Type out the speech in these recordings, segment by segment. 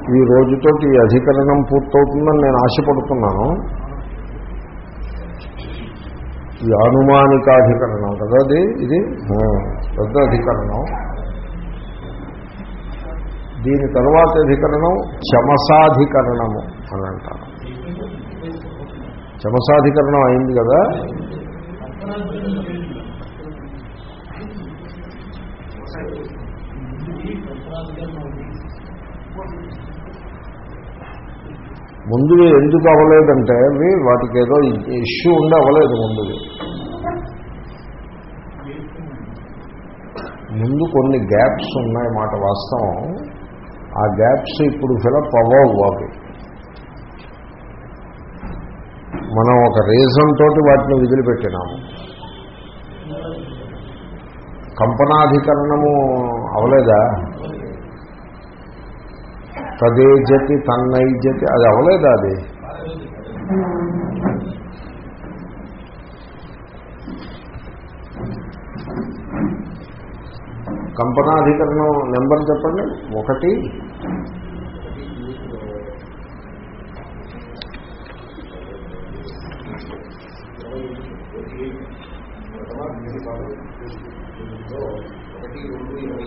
ఈ రోజుతోటి ఈ అధికరణం పూర్తవుతుందని నేను ఆశపడుతున్నాను. ఈ అనుమానికాధికరణం కదా అది? ఇది? పెద్ద అధికరణం. దీని తర్వాత అధికరణం చమసాధికరణము అని అంటారు. చమసాధికరణం అయింది కదా? ముందువి ఎందుకు అవ్వలేదంటే అవి వాటికి ఏదో ఇష్యూ ఉండి అవ్వలేదు ముందువి. ముందు కొన్ని గ్యాప్స్ ఉన్నాయి మాట వాస్తవం. ఆ గ్యాప్స్ ఇప్పుడు ఫిలప్ అవ్వవు అవి. మనం ఒక రీజన్ తోటి వాటిని విదిలిపెట్టినాము. కంపనాధికరణము అవలేదా తదేజతి తన్నైజతి అది అవలేదా అది? కంపనాధికరణం నెంబర్ చెప్పండి. ఒకటి. ఒకటి రెండు ఇరవై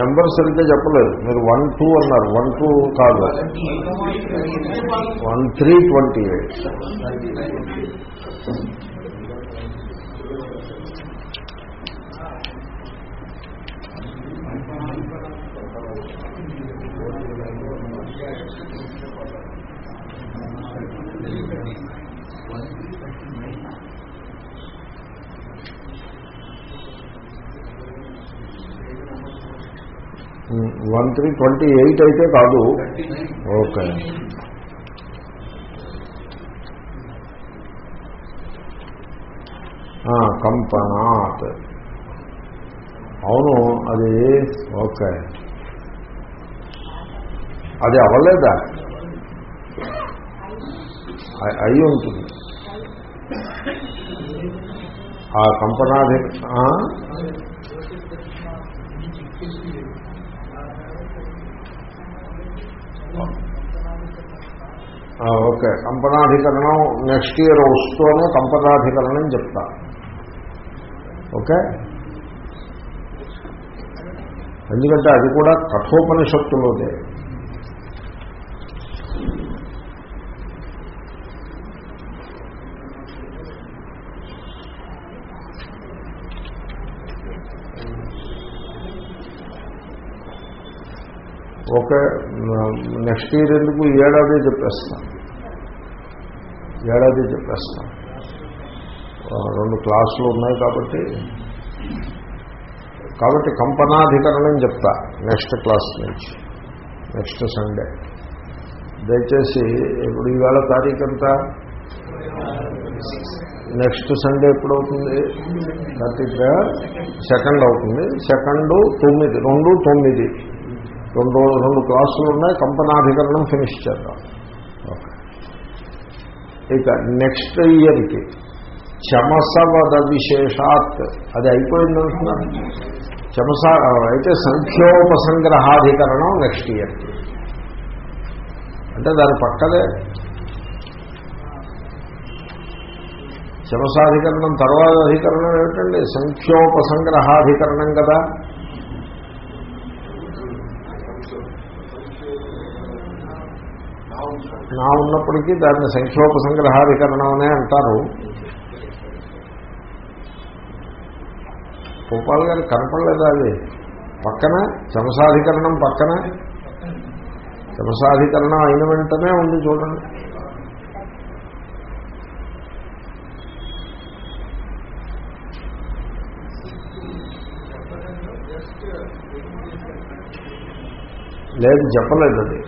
నెంబర్ సరిగ్గా చెప్పలేదు. మీరు వన్ టూ అన్నారు. వన్ టూ కాదు. One three twenty eight. One three twenty eight అయితే కాదు. ఓకే. కంపనాత్ అవును అది ఓకే. అది అవ్వలేదా? అయి ఉంటుంది. ఆ కంపనాది ఓకే. కంపనాధికరణం నెక్స్ట్ ఇయర్ వస్తూనే కంపనాధికరణం చెప్తా. ఓకే? ఎందుకంటే అది కూడా కఠోపనిషత్తులోదే. ఓకే నెక్స్ట్ ఇయర్ ఎందుకు? ఏడాది చెప్పేస్తాం. ఏడాది చెప్పేస్తాం. రెండు క్లాసులు ఉన్నాయి కాబట్టి. కాబట్టి కంపనాధికరణం చెప్తా నెక్స్ట్ క్లాస్ నుంచి. Next Sunday. దయచేసి ఇప్పుడు ఈవేళ తారీఖు ఎంత? నెక్స్ట్ సండే ఎప్పుడు అవుతుంది థర్టీ సెకండ్ అవుతుంది. సెకండ్ తొమ్మిది. రెండు తొమ్మిది. రెండు రెండు క్లాసులు ఉన్నాయి కంపనాధికరణం ఫినిష్ చేద్దాం. ఇక నెక్స్ట్ ఇయర్కి చమసవద విశేషాత్ అది అయిపోయింది అంటున్నారు చమస అయితే సంఖ్యోపసంగ్రహాధికరణం నెక్స్ట్ ఇయర్కి అంటే దాని పక్కదే. చమసాధికరణం తర్వాత అధికరణం ఏమిటండి? సంఖ్యోపసంగ్రహాధికరణం కదా. నా ఉన్నప్పటికీ దాన్ని సంఖ్యోపసంగ్రహాధికరణం అనే అంటారు. గోపాల్ గారు కనపడలేదా అది? పక్కన చమసాధికరణం పక్కన. చమసాధికరణం అయిన వెంటనే ఉంది చూడండి. లేదు చెప్పలేదు అది.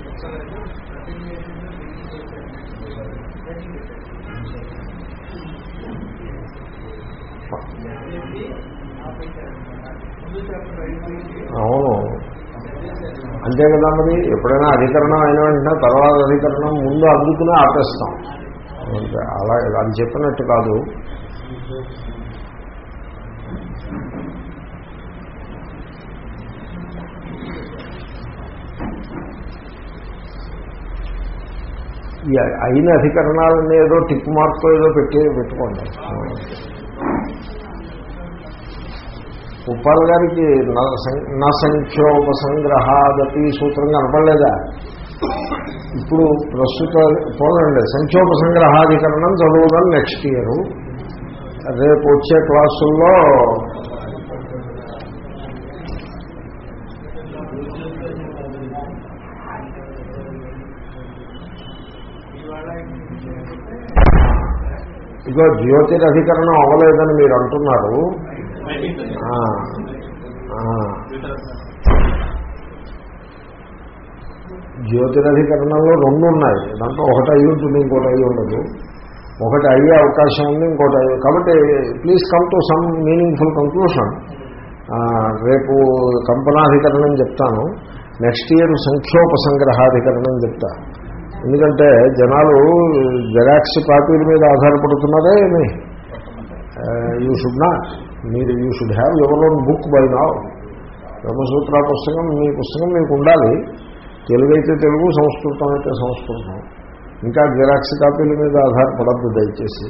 అంతే కదా మరి ఎప్పుడైనా అధికరణం అయిన వెంటనే తర్వాత అధికరణం ముందు అందుకునే ఆపేస్తాం. అలా అది చెప్పినట్టు కాదు. ఈ అయిన అధికరణాలని ఏదో టిక్ మార్క్ ఏదో పెట్టి పెట్టుకోండి. ఉప్పాల్ గారికి న- సం- నా సంఖ్యోపసంగ్రహాదపి సూత్రం కనపడలేదా? ఇప్పుడు ప్రస్తుత పోలండి సంఖ్యోపసంగ్రహాధికరణం చదువుదాం నెక్స్ట్ ఇయర్. రేపు వచ్చే క్లాసుల్లో ఇగో జ్యోతిరధికరణం అవ్వలేదని మీరు అంటున్నారు. జ్యోతిరధికరణంలో రెండు ఉన్నాయి. దాంట్లో ఒకటి అయి ఉంటుంది ఇంకోటి అయి ఉండదు. ఒకటి అయ్యే అవకాశం ఉంది ఇంకోటి అయ్యే కాబట్టి please come to some meaningful conclusion రేపు కంపనాధికరణం చెప్తాను. నెక్స్ట్ ఇయర్ సంఖ్యోపసంగ్రహాధికరణం చెప్తా. ఎందుకంటే జనాలు జెరాక్స్ కాపీల మీద ఆధారపడుతున్నారే ఏమి? యూ షుడ్ నాట్ మీరు you should have your own book buy నా బ్రహ్మసూత్ర పుస్తకం మీ పుస్తకం మీకు ఉండాలి. తెలుగు అయితే తెలుగు సంస్కృతం అయితే సంస్కృతం. ఇంకా జిరాక్స్ కాపీల మీద ఆధారపడద్దు దయచేసి.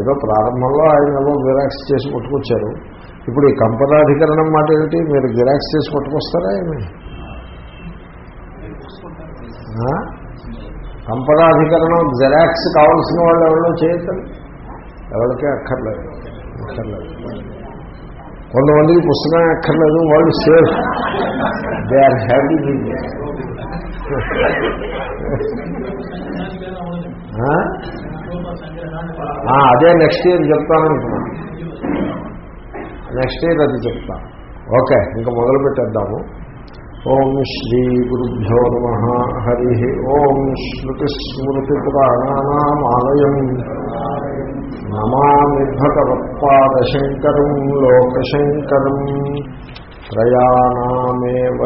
ఏదో ప్రారంభంలో ఆయన ఏదో జిరాక్స్ చేసి పట్టుకొచ్చారు. ఇప్పుడు ఈ కంపనాధికరణం మాట ఏమిటి? మీరు జిరాక్స్ చేసి పట్టుకొస్తారా ఏమి? ఆ? కంపనాధికరణం జిరాక్స్ కావాల్సిన వాళ్ళు ఎవరో చేయటం ఎవరికే అక్కర్లేదు. అక్కర్లేదు. కొంతమందికి పుస్తకం అక్కర్లేదు వాళ్ళు సేఫ్. దే ఆర్ హ్యాపీ అదే నెక్స్ట్ ఇయర్ చెప్తాననుకున్నాను నెక్స్ట్ ఇయర్ అది చెప్తాను ఓకే ఇంకా మొదలు పెట్టేద్దాము. ఓం శ్రీ గురుభ్యో నమ. హరి. ఓం శ్రుతిస్మృతిపురాణానామాలయం నమామి భగవత్పాదశంకరం లోకశంకరం త్రయాణామేవ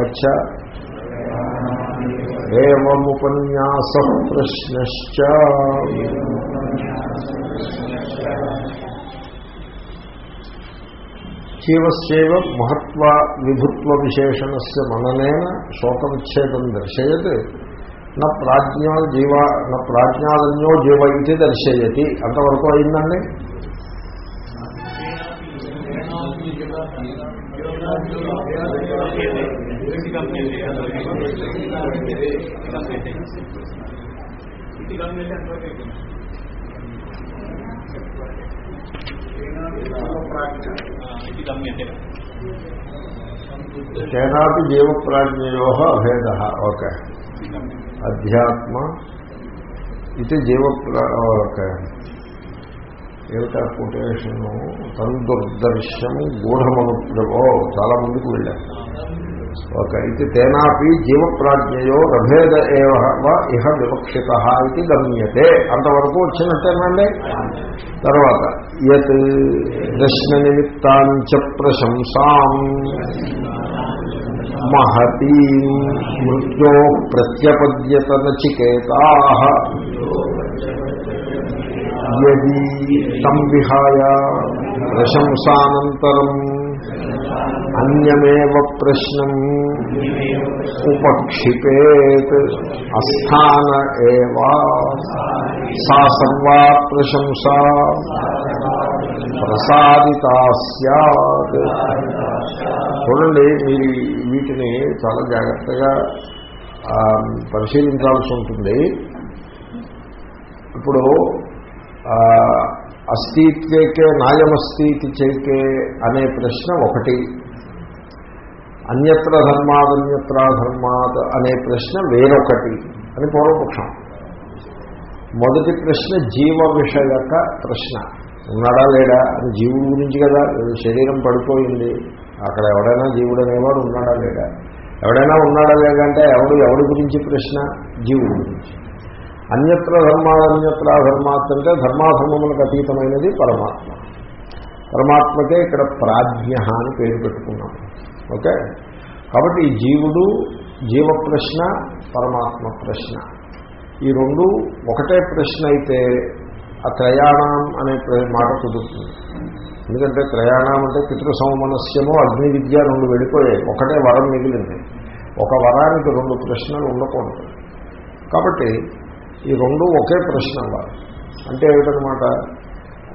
ఏముపన్యాస ప్రశ్నశ్చ జీవస్వ మహత్వ విభుత్వ విశేషణస్య మననేన శోకవిచ్ఛేదం దర్శయత్. నా ప్రాజ్ఞా జీవ నా ప్రాజ్ఞాదన్యో జీవ ఇది దర్శయతి అంతవరకు అయిందండి కేనాపి జీవప్రాజ్ఞయో అభేద ఓకే అధ్యాత్మ ఇది జీవ ఓకే ఏమిటా కొటేషను తందుర్దర్శం గూఢమనుప్రభో చాలా ముందుకు వెళ్ళాను ఓకే ఇది తేనాపి జీవప్రాజ్ఞయో రభేద ఏవ ఇహ వివక్షిత ఇది గమ్యతే. అంతవరకు వచ్చినట్టేనండి తర్వాత యత్ దర్శన నిమిత్తాంచ ప్రశంసాం. మహతీ మృత్యో ప్రత్యపద్యత నచికేతా సంవిహాయ ప్రశంసానంతరం అన్యమేవ ప్రశ్నం ఉపక్షిపేత్ అస్థాన ఏవా. సా సర్వా ప్రశంసా ప్రసాదిత సత్ చూడండి మీరు వీటిని చాలా జాగ్రత్తగా పరిశీలించాల్సి ఉంటుంది. ఇప్పుడు అస్థిత్వేకే నాయమస్థితి చేకే అనే ప్రశ్న ఒకటి. అన్యత్ర ధర్మాదన్యత్ర ధర్మాత్ అనే ప్రశ్న వేరొకటి అని పూర్వపక్షం. మొదటి ప్రశ్న జీవ విషయక ప్రశ్న. ఉన్నాడా లేడా? అని జీవుడి గురించి కదా శరీరం పడిపోయింది. అక్కడ ఎవడైనా జీవుడు అనేవాడు ఉన్నాడా లేడా ఎవడైనా ఉన్నాడా లేదంటే ఎవడు ఎవడి గురించి ప్రశ్న? జీవుడి గురించి. అన్యత్ర ధర్మాన్యత్ర ధర్మాత్ అంటే ధర్మాధర్మములకు అతీతమైనది పరమాత్మ. పరమాత్మకే ఇక్కడ ప్రాజ్ఞ అని పేరు పెట్టుకున్నాం. ఓకే? కాబట్టి జీవుడు జీవ ప్రశ్న పరమాత్మ ప్రశ్న. ఈ రెండు ఒకటే ప్రశ్న అయితే ఆ త్రయాణం అనే మాట కుదురుతుంది. ఎందుకంటే ప్రయాణం అంటే పితృ అగ్ని విద్య రెండు వెళ్ళిపోయాయి. ఒకటే వరం మిగిలింది. ఒక వరానికి రెండు ప్రశ్నలు ఉండకూడదు. కాబట్టి ఈ రెండు ఒకే ప్రశ్న అంటే ఏమిటనమాట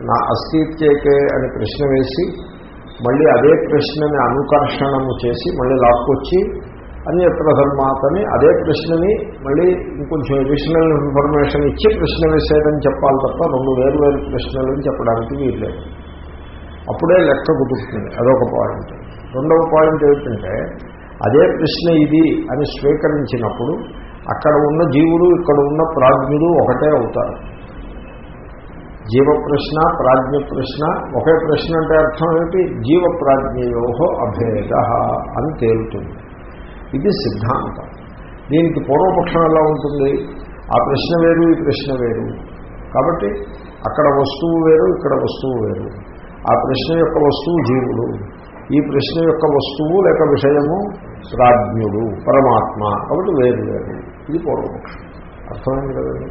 నా అస్థిత్యకే అని ప్రశ్న వేసి మళ్ళీ అదే ప్రశ్నని అనుకర్షణము చేసి మళ్ళీ లాక్కొచ్చి అన్యత్ర ధర్మాతని అదే ప్రశ్నని మళ్ళీ ఇంకొంచెం అడిషనల్ ఇన్ఫర్మేషన్ ఇచ్చి ప్రశ్న వేసేదని చెప్పాలి తప్ప రెండు వేరు వేరు ప్రశ్నలని చెప్పడానికి వీల్లేదు. అప్పుడే లెక్క కుదురుతుంది. అదొక పాయింట్ రెండవ పాయింట్ ఏమిటంటే అదే ప్రశ్న ఇది అని స్వీకరించినప్పుడు అక్కడ ఉన్న జీవుడు ఇక్కడ ఉన్న ప్రాజ్ఞుడు ఒకటే అవుతారు. జీవ ప్రశ్న ప్రాజ్ఞ ప్రశ్న ఒకే ప్రశ్న అంటే అర్థం ఏమిటి? జీవ ప్రాజ్ఞయోహో అభేద అని తేలుతుంది. ఇది సిద్ధాంతం. దీనికి పూర్వపక్షం ఎలా ఉంటుంది? ఆ ప్రశ్న వేరు ఈ ప్రశ్న వేరు. కాబట్టి అక్కడ వస్తువు వేరు ఇక్కడ వస్తువు వేరు. ఆ ప్రశ్న యొక్క వస్తువు జీవుడు. ఈ ప్రశ్న యొక్క వస్తువు లేక విషయము రాజ్ఞుడు పరమాత్మ. కాబట్టి వేరు వేరు. ఇది పూర్వపక్షం. అర్థమైంది కదండి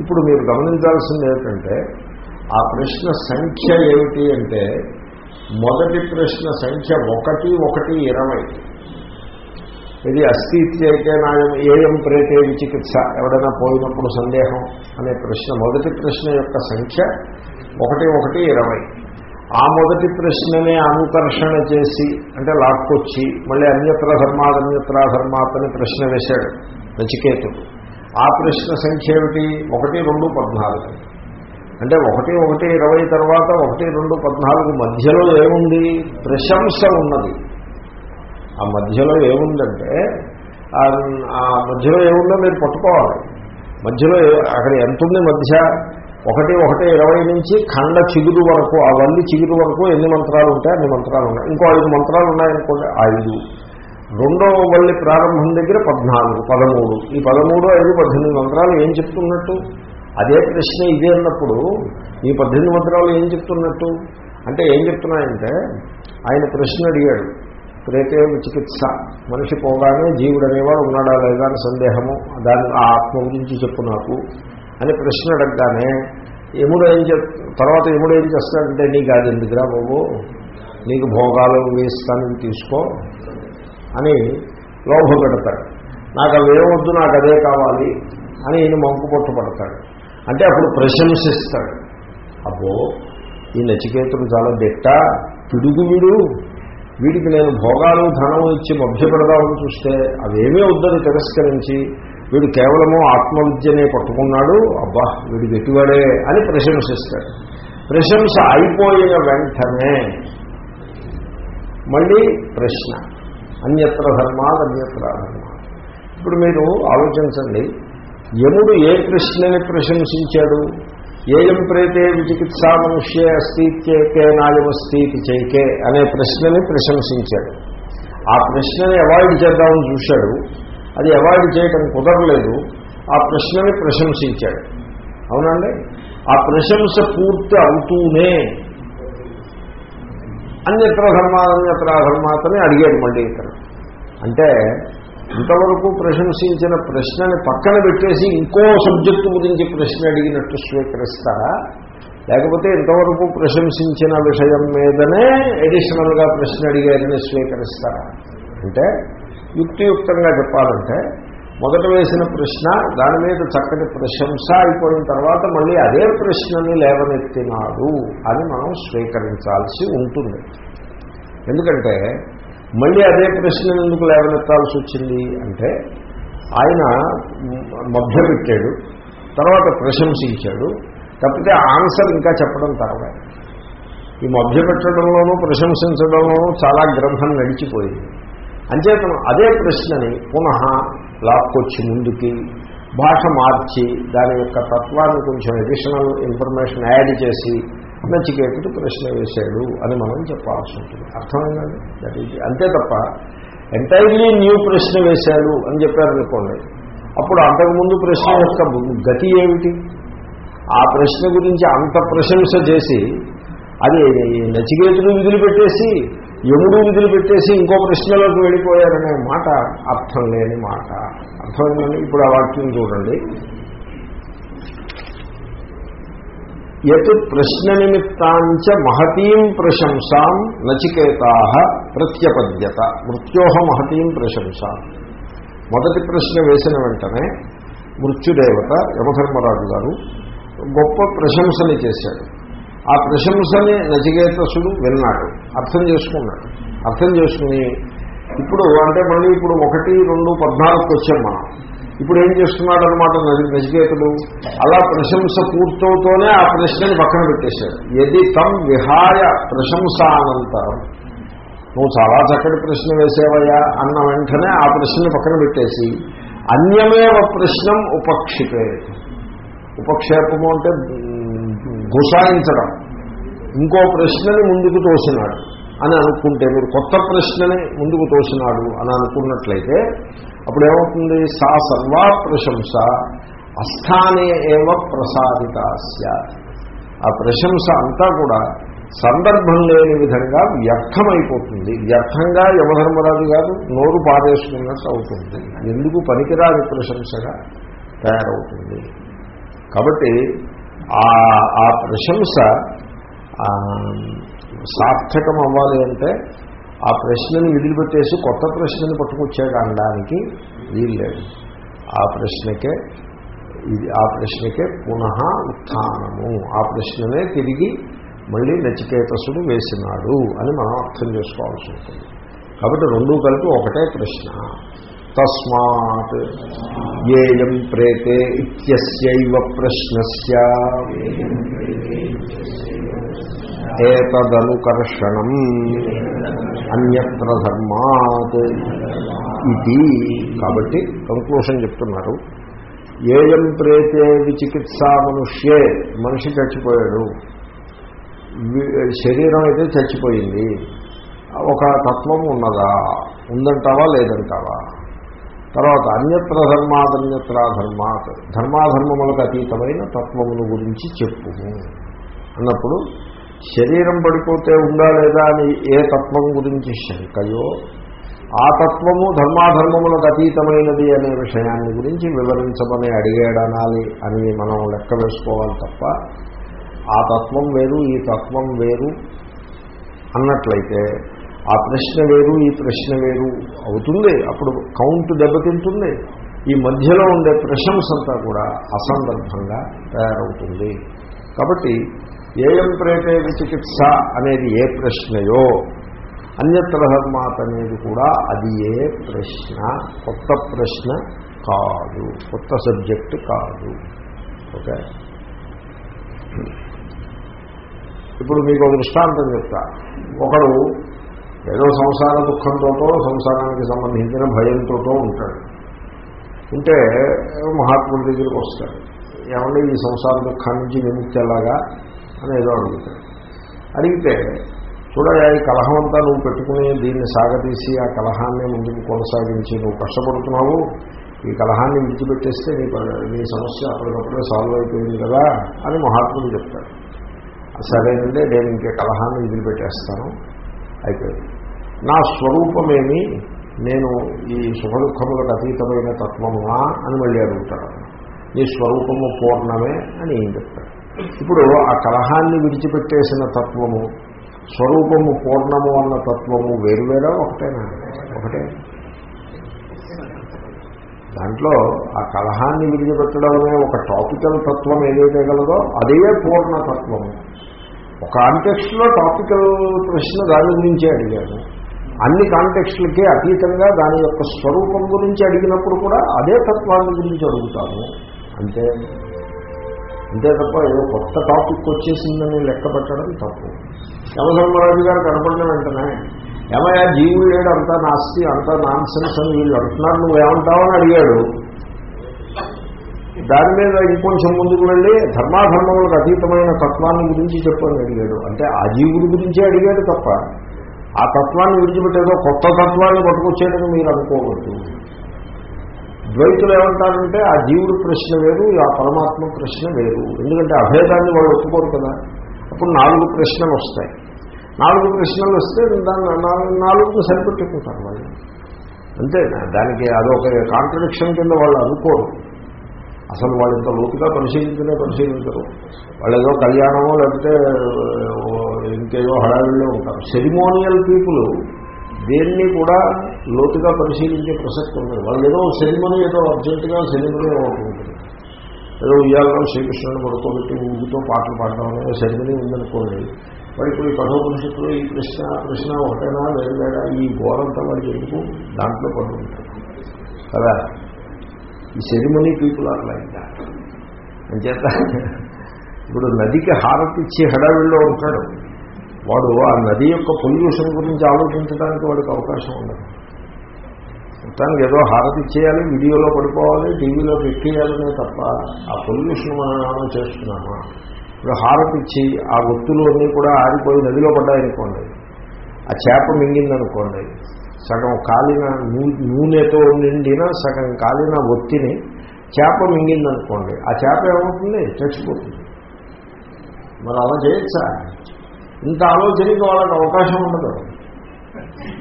ఇప్పుడు మీరు గమనించాల్సింది ఏమిటంటే ఆ ప్రశ్న సంఖ్య ఏమిటి అంటే మొదటి ప్రశ్న సంఖ్య ఒకటి ఒకటి ఇరవై. ఇది అస్థిత్యైతే నాయం ఏయం ప్రేతే చికిత్స. ఎవడైనా పోయినప్పుడు సందేహం అనే ప్రశ్న మొదటి ప్రశ్న యొక్క సంఖ్య ఒకటి ఒకటి ఇరవై. ఆ మొదటి ప్రశ్ననే అనుకర్షణ చేసి అంటే లాక్కొచ్చి మళ్ళీ అన్యత్ర ధర్మాత్ అన్యత్ర ధర్మాత్ అని ప్రశ్న వేశాడు నచికేతుడు. ఆ ప్రశ్న సంఖ్య ఏమిటి? ఒకటి రెండు పద్నాలుగు. అంటే ఒకటి ఒకటి ఇరవై తర్వాత ఒకటి రెండు పద్నాలుగు మధ్యలో ఏముంది? ప్రశంస ఉన్నది. ఆ మధ్యలో ఏముందంటే ఆ- ఆ మధ్యలో ఏముందో మీరు పట్టుకోవాలి. మధ్యలో అక్కడ ఎంత ఉంది మధ్య? ఒకటి ఒకటి ఇరవై నుంచి ఖండ చిగురు వరకు ఆ వల్లి చిగురు వరకు ఎన్ని మంత్రాలు ఉంటాయి? అన్ని మంత్రాలు ఉన్నాయి. ఇంకో ఐదు మంత్రాలు ఉన్నాయనుకోండి ఐదు. రెండవ వల్లి ప్రారంభం దగ్గర పద్నాలుగు పదమూడు. ఈ పదమూడు ఐదు పద్దెనిమిది మంత్రాలు ఏం చెప్తున్నట్టు? అదే ప్రశ్న ఇదే అన్నప్పుడు ఈ పద్దెనిమిది మంత్రాలు ఏం చెప్తున్నట్టు? అంటే ఏం చెప్తున్నాయంటే ఆయన ప్రశ్న అడిగాడు ప్రేతే చికిత్స మనిషి పోగానే జీవుడు అనేవాడు ఉన్నాడా లేదా అని సందేహము దాని ఆ ఆత్మ గురించి చెప్పు నాకు. అని ప్రశ్న అడగగానే యముడు ఏం చెప్ తర్వాత యముడు ఏం చేస్తాడంటే నీకు అది ఎందుకురా బాబు? నీకు భోగాలు వేస్తాను తీసుకో అని లోభ పెడతాడు నాకు అవి ఏమొద్దు నాకు అదే కావాలి అని ఈయన మంకు పట్టుపడతాడు అంటే అప్పుడు ప్రశంసిస్తాడు. అబ్బో ఈ నచికేతుడు చాలా దిట్ట పిడుగు వీడు. వీడికి నేను భోగాలు ధనం ఇచ్చి మభ్యపెడదామని చూస్తే అవేమీ వద్దని తిరస్కరించి. వీడు కేవలము ఆత్మవిద్యనే పట్టుకున్నాడు అబ్బా వీడు గట్టివాడే అని ప్రశంసిస్తాడు. ప్రశంస అయిపోయిన వెంటనే మళ్ళీ ప్రశ్న. అన్యత్ర ధర్మాలు అన్యత్ర ఇప్పుడు మీరు ఆలోచించండి యముడు ఏ ప్రశ్నని ప్రశంసించాడు? ఏయం ప్రేతే విచికిత్సా మనుష్యే అస్థిత్యేకే నాయమస్థితి చైకే అనే ప్రశ్నని ప్రశంసించాడు. ఆ ప్రశ్నని అవాయిడ్ చేద్దామని చూశాడు. అది అవాయిడ్ చేయటం కుదరలేదు. ఆ ప్రశ్నని ప్రశంసించాడు. అవునండి? ఆ ప్రశంస పూర్తి అవుతూనే అన్యత్ర ధర్మాన్యత్ర ధర్మాతని అడిగాడు మళ్ళీ ఇతను. అంటే ఇంతవరకు ప్రశంసించిన ప్రశ్నని పక్కన పెట్టేసి ఇంకో సబ్జెక్టు గురించి ప్రశ్న అడిగినట్టు స్వీకరిస్తారా? లేకపోతే ఇంతవరకు ప్రశంసించిన విషయం మీదనే ఎడిషనల్గా ప్రశ్న అడిగారని స్వీకరిస్తారా? అంటే యుక్తియుక్తంగా చెప్పాలంటే మొదట వేసిన ప్రశ్న దాని మీద చక్కటి ప్రశంస అయిపోయిన తర్వాత మళ్ళీ అదే ప్రశ్నని లేవనెత్తినాడు అని మనం స్వీకరించాల్సి ఉంటుంది. ఎందుకంటే మళ్ళీ అదే ప్రశ్న ఎందుకు లేవనెత్తాల్సి వచ్చింది అంటే ఆయన మధ్య పెట్టాడు తర్వాత ప్రశంసించాడు తప్పితే ఆన్సర్ ఇంకా చెప్పడం తర్వాత ఈ మధ్య పెట్టడంలోనూ ప్రశంసించడంలోనూ చాలా గ్రంథం నడిచిపోయింది. అంచేతను అదే ప్రశ్నని పునః లాక్కొచ్చి ముందుకి భాష మార్చి దాని యొక్క తత్వాన్ని కొంచెం అడిషనల్ ఇన్ఫర్మేషన్ యాడ్ చేసి నచికేతుడు ప్రశ్న వేశాడు అని మనం చెప్పాల్సి ఉంటుంది. అర్థమైందండి? దట్ ఈజ్ అంతే తప్ప ఎంటైర్లీ న్యూ ప్రశ్న వేశాడు అని చెప్పారనుకోండి అప్పుడు అంతకుముందు ప్రశ్న యొక్క గతి ఏమిటి? ఆ ప్రశ్న గురించి అంత ప్రశంస చేసి అది నచికేతుడు విధులు పెట్టేసి యముడు విధులు పెట్టేసి ఇంకో ప్రశ్నలోకి వెళ్ళిపోయారనే మాట అర్థం లేని మాట. అర్థమైందండి? ఇప్పుడు ఆ వాక్యం చూడండి. యత్ ప్రశ్న నిమిత్తాంచ మహతీం ప్రశంసాం నచికేతా ప్రత్యపద్యత. మృత్యోహ మహతీం ప్రశంస. మొదటి ప్రశ్న వేసిన వెంటనే మృత్యుదేవత యమధర్మరాజు గారు గొప్ప ప్రశంసని చేశాడు. ఆ ప్రశంసని నచికేతసుడు విన్నాడు. అర్థం చేసుకున్నాడు. అర్థం చేసుకుని ఇప్పుడు అంటే మళ్ళీ ఇప్పుడు ఒకటి రెండు పద్నాలుగుకి వచ్చాం మనం. ఇప్పుడు ఏం చేస్తున్నాడు అనమాట నచికేతుడు అలా ప్రశంస పూర్తవుతోనే ఆ ప్రశ్నని పక్కన పెట్టేశాడు ఎది తం విహాయ ప్రశంసానంతరం. నువ్వు చాలా చక్కటి ప్రశ్న వేసేవయ్యా అన్న వెంటనే ఆ ప్రశ్నని పక్కన పెట్టేసి అన్యమేవ ప్రశ్నం ఉపక్షిపే ఉపక్షేపము అంటే గుసాయించడం. ఇంకో ప్రశ్నని ముందుకు తోసినాడు అని అనుకుంటే మీరు కొత్త ప్రశ్నని ముందుకు తోసినాడు అని అనుకున్నట్లయితే అప్పుడు ఏమవుతుంది సా సర్వా ప్రశంస అస్థానే ఏవ ప్రసాదిత ఆ ప్రశంస అంతా కూడా సందర్భం లేని విధంగా వ్యర్థమైపోతుంది. వ్యర్థంగా యమధర్మరాజు గారు నోరు పారేసుకున్నట్టు అవుతుంది. ఎందుకు పనికిరాని ప్రశంసగా తయారవుతుంది? కాబట్టి ఆ ప్రశంస సార్థకం అవ్వాలి అంటే ఆ ప్రశ్నని విదిలిపెట్టేసి కొత్త ప్రశ్నని పట్టుకొచ్చాక అనడానికి వీల్లేదు ఆ ప్రశ్నకే ఇది ఆ ప్రశ్నకే పునః ఉత్థానము. ఆ ప్రశ్ననే తిరిగి మళ్ళీ నచికేతసుడు వేసినాడు అని మనం అర్థం చేసుకోవాల్సి ఉంటుంది. కాబట్టి రెండూ కలిపి ఒకటే ప్రశ్న. తస్మాత్ ఏయం ప్రేతే ఇత్యస్యైవ ప్రశ్నస్య. ఏతదనుకర్షణం అన్యత్ర ధర్మాత్ ఇది. కాబట్టి కంక్లూషన్ చెప్తున్నారు. ఏయం ప్రేతే విచికిత్స మనుష్యే మనిషి చచ్చిపోయాడు. శరీరం అయితే చచ్చిపోయింది. ఒక తత్వం ఉన్నదా? ఉందంటావా లేదంటావా? తర్వాత అన్యత్ర ధర్మాత్ అన్యత్ర ధర్మాత్. ధర్మాధర్మములకు అతీతమైన తత్వమును గురించి చెప్పు. అన్నప్పుడు శరీరం పడిపోతే ఉందా లేదా అని ఏ తత్వం గురించి శంకయో ఆ తత్వము ధర్మాధర్మములకు అతీతమైనది అనే విషయాన్ని గురించి వివరించమని అడిగాడనాలి అని మనం లెక్క వేసుకోవాలి తప్ప ఆ తత్వం వేరు ఈ తత్వం వేరు అన్నట్లయితే ఆ ప్రశ్న వేరు ఈ ప్రశ్న వేరు అవుతుంది. అప్పుడు కౌంట్ దెబ్బతింటుంది. ఈ మధ్యలో ఉండే ప్రశంసంతా కూడా అసందర్భంగా తయారవుతుంది. కాబట్టి ఏయం ప్రేతే చికిత్స అనేది ఏ ప్రశ్నయో అన్యత్ర ధర్మాత్ అనేది కూడా అది ఏ ప్రశ్న కొత్త ప్రశ్న కాదు. కొత్త సబ్జెక్ట్ కాదు. ఓకే? ఇప్పుడు మీకు ఒక దృష్టాంతం చెప్తా. ఒకడు ఏదో సంసార దుఃఖంతోటో సంసారానికి సంబంధించిన భయంతోటో ఉంటాడు. ఉంటే మహాత్ముడి దగ్గరికి వస్తాడు. ఏమంటే ఈ సంసార దుఃఖం నుంచి విముక్తి ఎలాగా అని ఏదో అడుగుతాడు. అడిగితే చూడగా ఈ కలహం అంతా నువ్వు పెట్టుకుని దీన్ని సాగతీసి ఆ కలహాన్ని ముందుకు కొనసాగించి నువ్వు కష్టపడుతున్నావు. ఈ కలహాన్ని విడిచిపెట్టేస్తే నీ నీ సమస్య అప్పటికప్పుడే సాల్వ్ అయిపోయింది కదా అని మహాత్ముడు చెప్తాడు. సరేనంటే నేను ఇంకే కలహాన్ని వదిలిపెట్టేస్తాను అయిపోయింది. నా స్వరూపమేమి? నేను ఈ సుఖ దుఃఖములకు అతీతమైన తత్వమునా అని మళ్ళీ అడుగుతాడు. నీ స్వరూపము పూర్ణమే అని ఏం చెప్తాడు? ఇప్పుడు ఆ కలహాన్ని విడిచిపెట్టేసిన తత్వము స్వరూపము పూర్ణము అన్న తత్వము వేరువేరా ఒకటేనా? ఒకటే. దాంట్లో ఆ కలహాన్ని విడిచిపెట్టడమే ఒక టాపికల్ తత్వం ఏదైతే గలదో అదే పూర్ణ తత్వము. కాంటెక్స్ట్లో టాపికల్ ప్రశ్న దాని గురించే అడిగాను అన్ని కాంటెక్స్టులకే అతీతంగా దాని యొక్క స్వరూపం గురించి అడిగినప్పుడు కూడా అదే తత్వాన్ని గురించి అడుగుతాము. అంతే. అంతే తప్ప ఏదో కొత్త టాపిక్ వచ్చేసిందని లెక్క పెట్టడం తప్పు. యమధర్మరాజు గారు కనపడిన వెంటనే ఏమయ్యా జీవుడు లేడు అంతా నాస్తి అంతా నాన్సెన్స్ అని వీళ్ళు అంటున్నారు. నువ్వేమంటావని అడిగాడు. దాని మీద ఇంకొంచెం ముందుకు వెళ్ళి ధర్మాధర్మములకు అతీతమైన తత్వాన్ని గురించి చెప్పని అడిగాడు. అంటే ఆ జీవుడి గురించే అడిగాడు తప్ప ఆ తత్వాన్ని విడిచిపెట్టేదో కొత్త తత్వాన్ని పట్టుకొచ్చేయడం మీరు అనుకోవద్దు. ద్వైతులు ఏమంటారంటే ఆ జీవుడు ప్రశ్న వేరు ఆ పరమాత్మ ప్రశ్న వేరు. ఎందుకంటే అభేదాన్ని వాళ్ళు ఒప్పుకోరు కదా. అప్పుడు నాలుగు ప్రశ్నలు వస్తాయి. నాలుగు ప్రశ్నలు వస్తే దాన్ని నాలుగు నాలుగు సరిపెట్టుకుంటారు వాళ్ళు. అంతే దానికి అదొక కాంట్రడిక్షన్ కింద వాళ్ళు అనుకోరు. అసలు వాళ్ళు ఇంత లోతుగా పరిశీలించలే పరిశీలించరు. వాళ్ళు ఏదో కళ్యాణమో లేకపోతే ఇంకేదో హడావిడిలో ఉంటారు. సెరిమోనియల్ పీపుల్ దేన్ని కూడా లోతుగా పరిశీలించే ప్రసక్తి ఉంటుంది వాళ్ళు ఏదో సెరిమనీ ఏదో అర్జెంటుగా సెరిమనీ ఉంటుంది ఏదో ఉయ్యాలలో శ్రీకృష్ణుని పడుకోబెట్టి ఊరితో పాటలు పాడడం అనేది సెరిమనీ ఉందనుకోండి. మరి ఇప్పుడు ఈ కఠోపనిషత్తులు ఈ ప్రశ్న ప్రశ్న ఒకటేనా వేరు వేరా ఈ ఘోరంతా వాడికి ఎందుకు? దాంట్లో పడుతుంటారు కదా? ఈ ceremony people are like that అంచేత ఇప్పుడు నదికి హారతి ఇచ్చి హడావిడిలో ఉంటాడు. వాడు ఆ నది యొక్క పొల్యూషన్ గురించి ఆలోచించడానికి వాడికి అవకాశం ఉండదు. మొత్తానికి ఏదో హారతి ఇచ్చేయాలి వీడియోలో పడిపోవాలి టీవీలో పెట్టేయాలనే తప్ప ఆ పొల్యూషన్ మనం చేస్తున్నామా? ఇప్పుడు హారతి ఇచ్చి ఆ గుర్తులు అన్నీ కూడా ఆరిపోయి నదిలో పడ్డాయనుకోండి ఆ చేప మింగిందనుకోండి సగం కాలిన నూనెతో నిండిన సగం కాలిన ఒత్తిని చేప మింగిందనుకోండి. ఆ చేప ఏమవుతుంది? చచ్చిపోతుంది. మరి అలా చేయొచ్చా? ఇంత ఆలోచనకి వాళ్ళకి అవకాశం ఉండదు.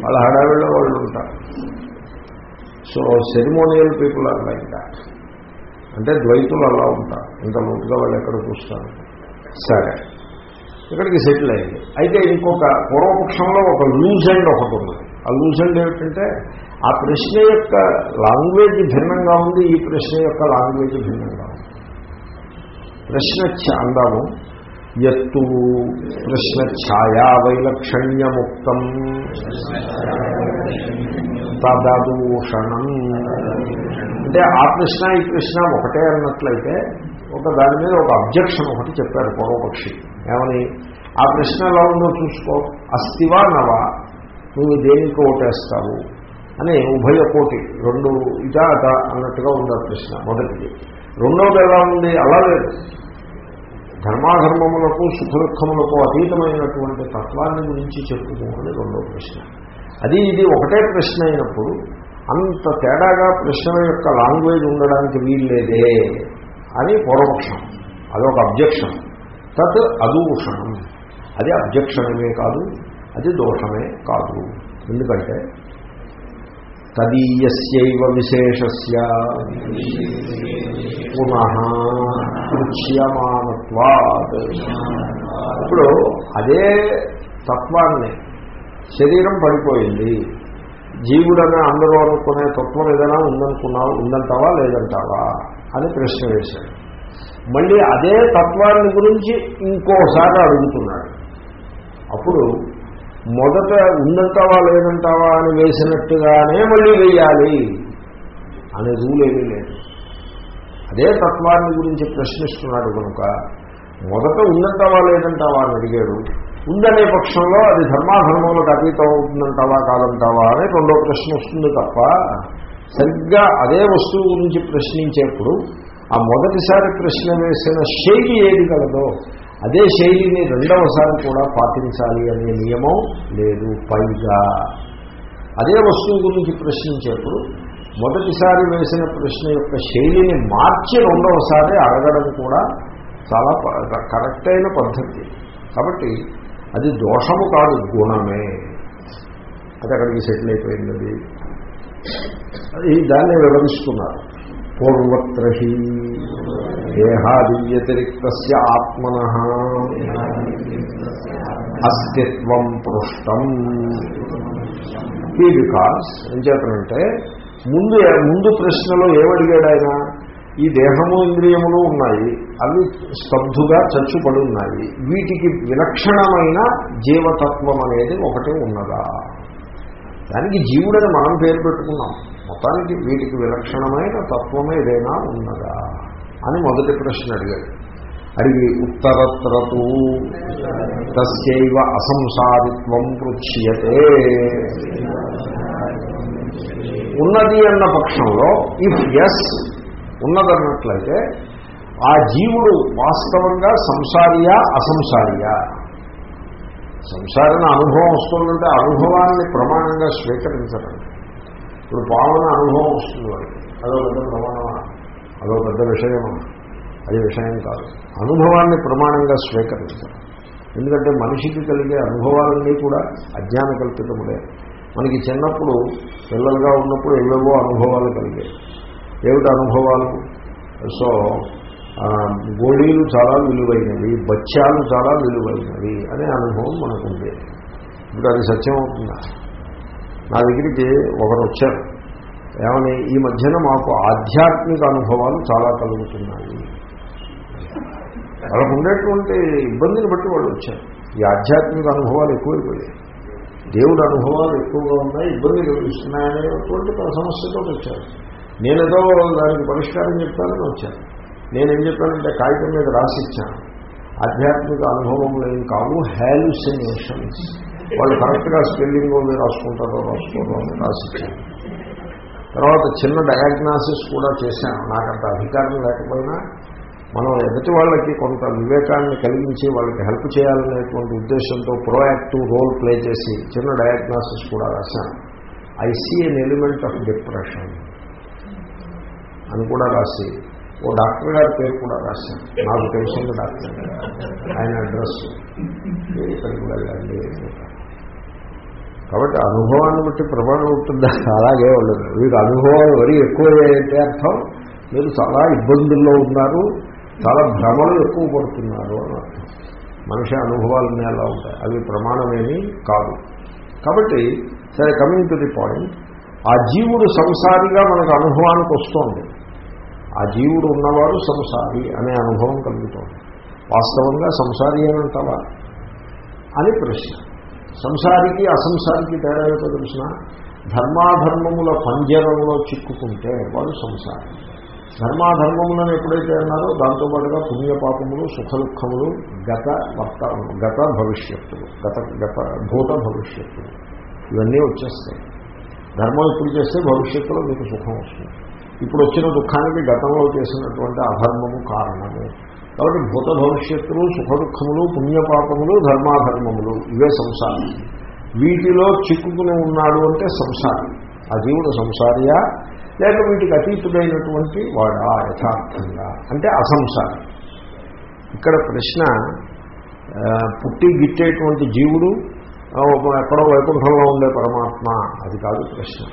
వాళ్ళ హడావిడిలో వాళ్ళు ఉంటారు. So ceremonial people are like that అంటే ద్వైతులు అలా ఉంటారు. ఇంత లోతుగా వాళ్ళు ఎక్కడ చూస్తారు సరే. ఇక్కడికి సెటిల్ అయింది. అయితే ఇంకొక పూర్వపక్షంలో ఒక లూజ్ అండ్ ఒకటి ఉన్నది. ఆ లూజ్ అండ్ ఏమిటంటే ఆ ప్రశ్న యొక్క లాంగ్వేజ్ భిన్నంగా ఉంది ఈ ప్రశ్న యొక్క లాంగ్వేజ్ భిన్నంగా ఉంది. ప్రశ్న అందాము. ఎత్తు ప్రశ్న ఛాయా వైలక్షణ్యముక్తం తదూషణం అంటే ఆ ప్రశ్న ఈ ప్రశ్న ఒకటే అన్నట్లయితే ఒక దాని మీద ఒక అబ్జెక్షన్ ఒకటి చెప్పారు పూర్వపక్షి. ఏమని? ఆ ప్రశ్న ఎలా ఉందో చూసుకో. అస్థివా నవా? నువ్వు దేనికి ఓటేస్తావు అని ఉభయ కోటి రెండు ఇదా అట అన్నట్టుగా ఉంది ఆ ప్రశ్న మొదటిది. రెండవది ఎలా ఉంది? అలా లేదు. ధర్మాధర్మములకు సుఖదుఖములకు అతీతమైనటువంటి తత్వాన్ని గురించి చెప్పుకోమని రెండవ ప్రశ్న. అది ఇది ఒకటే ప్రశ్న అయినప్పుడు అంత తేడాగా ప్రశ్న యొక్క లాంగ్వేజ్ ఉండడానికి వీల్లేదే అని పూర్వపక్షం అదొక అబ్జెక్షన్. తత్ అదూషణం. అది అబ్జెక్షణమే కాదు అది దోషమే కాదు. ఎందుకంటే తదీయస్యవ విశేషస్య పునః దృశ్యమానత్వాత్. ఇప్పుడు అదే తత్వాన్ని శరీరం పడిపోయింది. జీవుడని అందరూ అనుకునే తత్వం ఏదైనా ఉందనుకున్నావు ఉందంటావా లేదంటావా అని ప్రశ్న వేశాడు. మళ్ళీ అదే తత్వాన్ని గురించి ఇంకోసారి అడుగుతున్నాడు. అప్పుడు మొదట ఉందంటావా లేదంటావా అని వేసినట్టుగానే మళ్ళీ వేయాలి అనే రూల్ ఏమీ లేదు. అదే తత్వాన్ని గురించి ప్రశ్నిస్తున్నాడు కనుక మొదట ఉందంటావా లేదంటావా అని అడిగాడు. ఉందనే పక్షంలో అది ధర్మాధర్మములకు అతీతం అవుతుందంటావా కాదంటావా అని రెండో ప్రశ్న వస్తుంది తప్ప సరిగ్గా అదే వస్తువు గురించి ప్రశ్నించేప్పుడు ఆ మొదటిసారి ప్రశ్న వేసిన శైలి ఏది కలదో అదే శైలిని రెండవసారి కూడా పాటించాలి అనే నియమం లేదు. పైగా అదే వస్తువు గురించి ప్రశ్నించేప్పుడు మొదటిసారి వేసిన ప్రశ్న యొక్క శైలిని మార్చి రెండవసారి అడగడం కూడా చాలా కరెక్ట్ అయిన పద్ధతి. కాబట్టి అది దోషము కాదు గుణమే. అది అక్కడికి సెటిల్ అయిపోయింది దాన్ని వివరిస్తున్నారు. పూర్వత్రహి. దేహాది వ్యతిరిక్త ఆత్మన అస్తిత్వం పృష్టం. ఈ బికాస్ ఏం చేతనంటే ముందు ముందు ప్రశ్నలో ఏమడిగాడు ఆయన ఈ దేహము ఇంద్రియములు ఉన్నాయి. అవి స్తబ్దుగా చచ్చుపడి ఉన్నాయి వీటికి విలక్షణమైన జీవతత్వం అనేది ఒకటి ఉన్నదా? దానికి జీవుడని మనం పేరు పెట్టుకున్నాం. మొత్తానికి వీటికి విలక్షణమైన తత్వం ఏదైనా ఉన్నదా? అని మొదటి ప్రశ్న అడిగాడు. అడిగి ఉత్తరత్రతు తస్యవ అసంసారిత్వం పృచ్యతే ఉన్నది అన్న పక్షంలో ఇఫ్ ఎస్ ఉన్నదన్నట్లయితే ఆ జీవుడు వాస్తవంగా సంసారియా అసంసారియా? సంసారణ అనుభవం వస్తుందంటే అనుభవాన్ని ప్రమాణంగా స్వీకరించడం ఇప్పుడు పావన అనుభవం వస్తుంది వాడికి. అదో పెద్ద అదో పెద్ద విషయం. అది విషయం కాదు. అనుభవాన్ని ప్రమాణంగా స్వీకరించడం ఎందుకంటే మనిషికి కలిగే అనుభవాలన్నీ కూడా అజ్ఞాన కల్పితములే. మనకి చిన్నప్పుడు పిల్లలుగా ఉన్నప్పుడు ఏవేవో అనుభవాలు కలిగాయి. ఏమిటి అనుభవాలు? సో గోళీలు చాలా విలువైనవి బత్యాలు చాలా విలువైనవి అనే అనుభవం మనకు ఉంది ఇప్పుడు అది సత్యం అవుతుందా? నా దగ్గరికి ఒకరు వచ్చారు. ఏమని ఈ మధ్యన మాకు ఆధ్యాత్మిక అనుభవాలు చాలా కలుగుతున్నాయి. వాళ్ళకు ఉండేటువంటి ఇబ్బందిని బట్టి వాళ్ళు వచ్చారు. ఈ ఆధ్యాత్మిక అనుభవాలు ఎక్కువైపోయాయి. దేవుడి అనుభవాలు ఎక్కువగా ఉన్నాయి ఇబ్బంది కలిగిస్తున్నాయనేటువంటి సమస్యతో వచ్చారు. నేనేదో దానికి పరిష్కారం చెప్తానని వచ్చాను. నేనేం చెప్పానంటే కాగితం మీద రాసిచ్చాను. ఆధ్యాత్మిక అనుభవములు ఏం కావు హ్యాలుసినేషన్స్ వాళ్ళు కరెక్ట్గా స్పెల్లింగ్ రాసుకుంటారో రాసుకోవడం అని రాసిచ్చాను. తర్వాత చిన్న డయాగ్నాసిస్ కూడా చేశాను. నాకంత అధికారం లేకపోయినా మనం ఎదుటి వాళ్ళకి కొంత వివేకాన్ని కలిగించి వాళ్ళకి హెల్ప్ చేయాలనేటువంటి ఉద్దేశంతో ప్రోయాక్టివ్ రోల్ ప్లే చేసి చిన్న డయాగ్నాసిస్ కూడా రాశాను. I see an element of depression అని కూడా రాసి ఓ డాక్టర్ గారి పేరు కూడా రాశాను. నాకు తెలిసిన డాక్టర్ ఆయన అడ్రస్ ఇక్కడికి వెళ్ళండి. కాబట్టి అనుభవాన్ని బట్టి ప్రమాణం ఉంటుందా అలాగే ఉండదు. మీకు అనుభవాలు మరీ ఎక్కువ అయితే అర్థం మీరు చాలా ఇబ్బందుల్లో ఉన్నారు చాలా భ్రమలు ఎక్కువ పడుతున్నారు అని అర్థం. మనిషి అనుభవాలన్నీ అలా ఉంటాయి. అవి ప్రమాణమేమి కాదు. కాబట్టి సరే కమింగ్ టు ది పాయింట్ ఆ జీవుడు సంసారిగా మనకు అనుభవానికి వస్తోంది. ఆ జీవుడు ఉన్నవాడు సంసారి అనే అనుభవం కలుగుతోంది. వాస్తవంగా సంసారి ఏమంటావా అని ప్రశ్న. సంసారికి అసంసారికి తేడా ఏమిటో తెలిసిన ధర్మాధర్మముల పంజరంలో చిక్కుకుంటే వాడు సంసారి. ధర్మాధర్మములను ఎప్పుడైతే అన్నారో దాంతోపాటుగా పుణ్యపాపములు సుఖ దుఃఖములు గత వర్త గత భవిష్యత్తులు గత గత భూత భవిష్యత్తులు ఇవన్నీ వచ్చేస్తాయి. ధర్మం ఇప్పుడు చేస్తే భవిష్యత్తులో మీకు సుఖం వస్తుంది. ఇప్పుడు వచ్చిన దుఃఖానికి గతంలో చేసినటువంటి అధర్మము కారణము. కాబట్టి భూత భవిష్యత్తులు సుఖ దుఃఖములు పుణ్యపాపములు ధర్మాధర్మములు ఇవే సంసారం. వీటిలో చిక్కుకుని ఉన్నాడు అంటే సంసారం. ఆ జీవుడు సంసారియా? లేక వీటికి అతీతుడైనటువంటి వాడా యథార్థంగా? అంటే అసంసారి. ఇక్కడ ప్రశ్న పుట్టి గిట్టేటువంటి జీవుడు ఎక్కడో వైకుంఠంలో ఉండే పరమాత్మ? అది కాదు ప్రశ్న.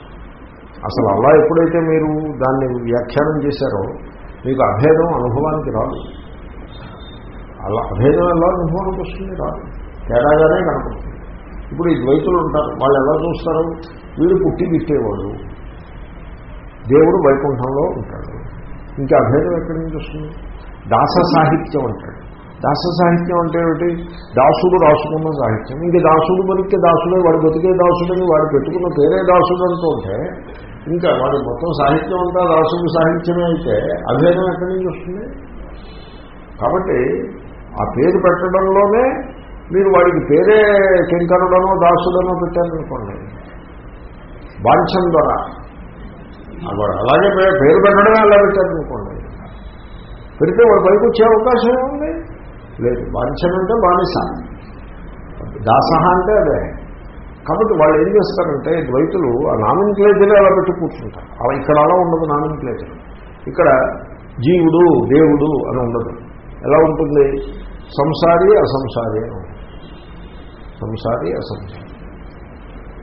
అసలు అలా ఎప్పుడైతే మీరు దాన్ని వ్యాఖ్యానం చేశారో మీకు అభేదం అనుభవానికి రాదు. అలా అభేదం ఎలా అనుభవానికి వస్తుంది రాదు తేడాగానే కనపడుతుంది. ఇప్పుడు ఈ ద్వైతులు ఉంటారు వాళ్ళు ఎలా చూస్తారు? వీడు పుట్టి తిట్టేవాడు దేవుడు వైకుంఠంలో ఉంటాడు. ఇంకా అభేదం ఎక్కడి నుంచి వస్తుంది? దాస సాహిత్యం అంటాడు. దాస సాహిత్యం అంటే ఏమిటి? దాసుడు రాసుకున్న సాహిత్యం. ఇంకా దాసుడు మరికే దాసుడే వాడు బతికే దాసుడని వాడు పెట్టుకున్న పేరే దాసుడు అంటుంటే ఇంకా వాడు మొత్తం సాహిత్యం అంతా దాసుడు సాహిత్యమే అయితే అభేదం ఎక్కడి నుంచి వస్తుంది? కాబట్టి ఆ పేరు పెట్టడంలోనే మీరు వాడికి పేరే కింకరుడనో దాసుడనో పెట్టారనుకోండి. బాంఛం ద్వారా. అలాగే పేరు పెట్టడమే అలా పెట్టారనుకోండి. పెడితే వాడు పైకి వచ్చే అవకాశం ఉంది లేదు. బాంఛన్ అంటే బానిస. దాస అంటే అదే. కాబట్టి వాళ్ళు ఏం చేస్తారంటే ద్వైతులు ఆ నామిన్ క్లేజరే అలా పెట్టి కూర్చుంటారు. అలా ఇక్కడ అలా ఉండదు నామిన్ క్లేజర్ ఇక్కడ జీవుడు దేవుడు అని ఉండదు. ఎలా ఉంటుంది? సంసారి అసంసారి అని సంసారి అసంసారి.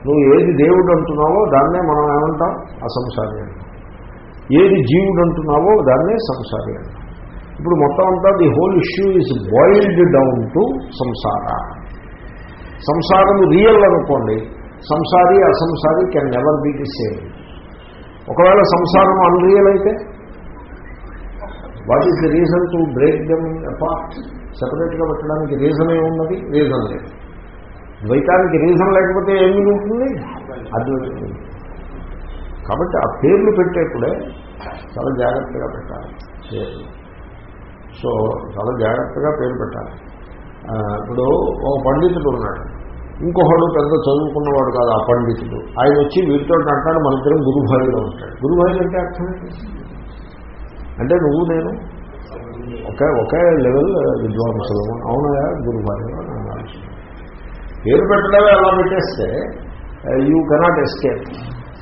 నువ్వు ఏది దేవుడు అంటున్నావో దాన్నే మనం ఏమంటాం? అసంసారి అంటాం. ఏది జీవుడు అంటున్నావో దాన్నే సంసారి అంటాం. ఇప్పుడు మొత్తం అంతా the whole issue is boiled down to సంసార. సంసారం రియల్ అనుకోండి. సంసారి అసంసారి can never be the same. ఒకవేళ సంసారం అన్రియల్ అయితే what is the reason to break them apart? సపరేట్గా పెట్టడానికి రీజన్ ఏమున్నది? రీజన్ లేదు. ద్వైతానికి రీజన్ లేకపోతే ఏమి ఉంటుంది? అద్వైతం కాబట్టి ఆ పేర్లు పెట్టేప్పుడే చాలా జాగ్రత్తగా పెట్టాలి. పేర్లు. సో చాలా జాగ్రత్తగా పేరు పెట్టాలి. ఇప్పుడు ఒక పండితుడు ఉన్నాడు. ఇంకొకడు పెద్ద చదువుకున్నవాడు కాదు ఆ పండితుడు. ఆయన వచ్చి వీరితో అంటాడు మన ఇద్దరం గురుభాయిలో ఉంటాడు. గురుభాయి అంటే అర్థం అంటే నువ్వు నేను. ఒకే ఒకే లెవెల్ uh, విద్వాంసులు అవునయా గురుభాయిలో పేరు పెట్టడమే అలా పెట్టేస్తే you cannot escape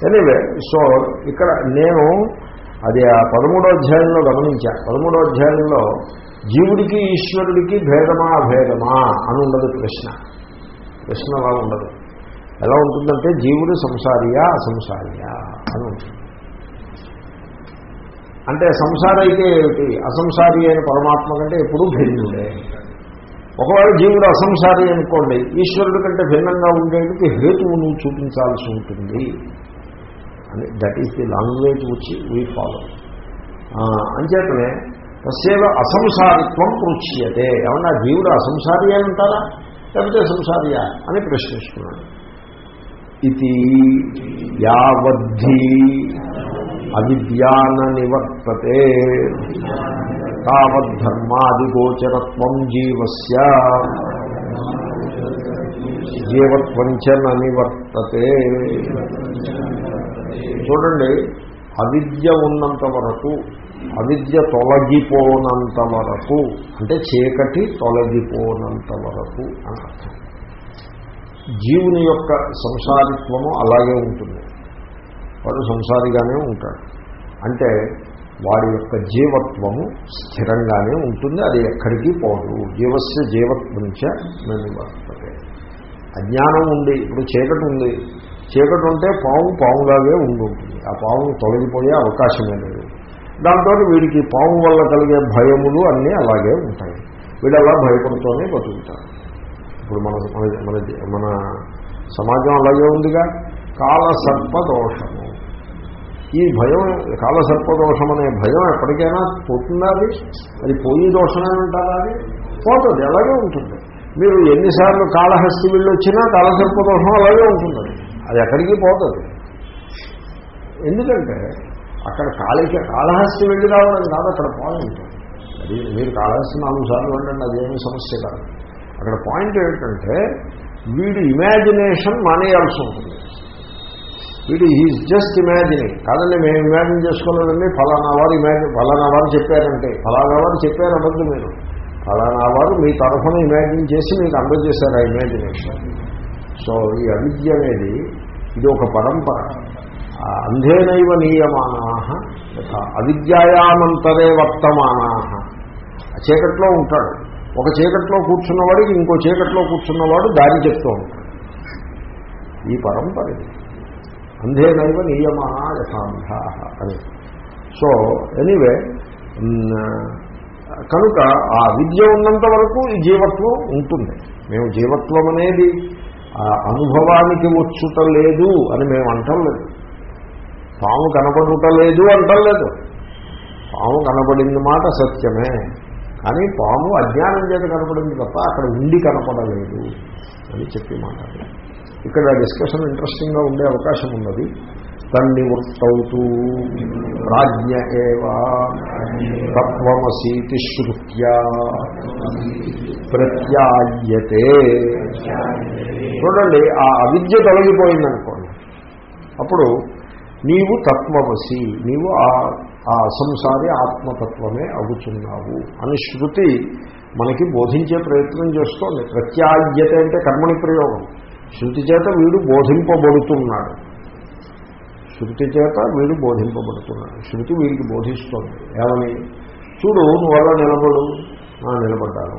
anyway so ఇక్కడ నేను అది ఆ పదమూడో అధ్యాయంలో గమనించా. పదమూడో అధ్యాయంలో జీవుడికి ఈశ్వరుడికి భేదమా భేదమా అని ఉండదు ప్రశ్న. ప్రశ్న అలా ఉండదు. ఎలా ఉంటుందంటే జీవుడు సంసారియా అసంసారియా అని ఉంటుంది. అంటే సంసార అయితే ఏమిటి? అసంసారి అయిన పరమాత్మ కంటే ఎప్పుడూ భిన్నుడే. ఒకవేళ జీవుడు అసంసారి అనుకోండి ఈశ్వరుడి కంటే భిన్నంగా ఉండేందుకు హేతువు నువ్వు చూపించాల్సి ఉంటుంది. అని దట్ ఈస్ ది లాంగ్వేజ్ వచ్చి వీ ఫాలో అంచేతనే తస్సేవ అసంసారిత్వం పృచ్యతే ఏమన్నా జీవుడు అసంసారి అని అంటారా? లేకపోతే సంసారియా అని ప్రశ్నిస్తున్నాడు. ఇది యావద్ధి అవిద్యాన నివర్తతే తావద్ధర్మాదిగోచరత్వం జీవస్య. జీవత్వంచ నివర్తతే చూడండి అవిద్య ఉన్నంత వరకు అవిద్య తొలగిపోనంత వరకు అంటే చీకటి తొలగిపోనంత వరకు అని అర్థం. జీవుని యొక్క సంసారిత్వము అలాగే ఉంటుంది. వాడు సంసారిగానే ఉంటాడు. అంటే వాడి యొక్క జీవత్వము స్థిరంగానే ఉంటుంది అది ఎక్కడికి పోదు. జీవస్య జీవత్వంచ నివర్తతే అజ్ఞానం ఉంది ఇప్పుడు చీకటి ఉంది. చీకటి ఉంటే పాము పాములాగే ఉండుంటుంది. ఆ పాము తొలగిపోయే అవకాశమే లేదు. దాంతో వీడికి పాము వల్ల కలిగే భయములు అన్నీ అలాగే ఉంటాయి. వీడు అలా భయపడుతూనే బతుకుతారు ఇప్పుడు మన మన- మన మన సమాజం అలాగే ఉందిగా. కాలసర్పదోషము. ఈ భయం కాలసర్పదోషం అనే భయం ఎప్పటికైనా పోతుందా అది? అది పోయి దోషమే ఉంటారా అది? పోతుంది అలాగే ఉంటుంది. మీరు ఎన్నిసార్లు కాళహస్తి వెళ్ళి వచ్చినా కాలసర్పదోషం అలాగే ఉంటుంది అది. ఎక్కడికి పోతుంది? ఎందుకంటే అక్కడ కాళిక కాళహస్తి వెళ్ళి రావడం కాదు అక్కడ పాయింట్ అది మీరు కాళహస్తి నాలుగు సార్లు వెళ్ళండి అదేమీ సమస్య కాదు. అక్కడ పాయింట్ ఏంటంటే వీడి ఇమాజినేషన్ మానేయాల్సి ఉంటుంది. వీడు ఈజ్ జస్ట్ ఇమాజినింగ్ కాదండి మేము ఇమాజిన్ చేసుకోలేదండి ఫలానా వారు ఇమాజిన్ ఫలానా వారు చెప్పారంటే. ఫలానా వారు చెప్పారు అనద్దు మీరు. ఫలానా వారు మీ తరఫున ఇమాజిన్ చేసి మీకు అందజేశారు ఆ ఇమాజినేషన్ సో ఈ అవిద్య అనేది ఇది ఒక పరంపర. అంధేనైవ నీయమానా అవిద్యాయామంతరే వర్తమానా చీకట్లో ఉంటాడు. ఒక చీకట్లో కూర్చున్నవాడికి ఇంకో చీకట్లో కూర్చున్నవాడు దారి చెప్తూ ఉంటాడు. ఈ పరంపర ఇది. అంధేనైవ నియమ యథాంధ అని. సో ఎనీవే కనుక ఆ విద్య ఉన్నంత వరకు ఈ జీవత్వం ఉంటుంది. మేము జీవత్వం అనేది ఆ అనుభవానికి వచ్చుట లేదు అని మేము అంటలేదు పాము కనపడుట లేదు అంటలేదు పాము కనపడింది మాట సత్యమే. కానీ పాము అజ్ఞానం చేత కనపడింది తప్ప అక్కడ ఉండి కనపడలేదు అని చెప్పి మాట్లాడారు ఇక్కడ డిస్కషన్ ఇంట్రెస్టింగ్గా ఉండే అవకాశం ఉన్నది. తన్నివృత్తవుతూ రాజ్ఞ ఏవా. తత్వమసీతి శృత్యా. ప్రత్యాయతే. చూడండి ఆ అవిద్య తొలగిపోయిందనుకోండి. అప్పుడు నీవు తత్వమసి నీవు ఆ ఆ సంసారి ఆత్మతత్వమే అగుచున్నావు అని శృతి మనకి బోధించే ప్రయత్నం చేస్తోంది. ప్రత్యాజ్యత అంటే కర్మని ప్రయోగం. శృతి చేత వీడు బోధింపబడుతున్నాడు. శృతి చేత వీడు బోధింపబడుతున్నాడు. శృతి వీడికి బోధిస్తోంది. ఏమని? చూడు నువ్వు అలా నిలబడు? నిలబడ్డాను.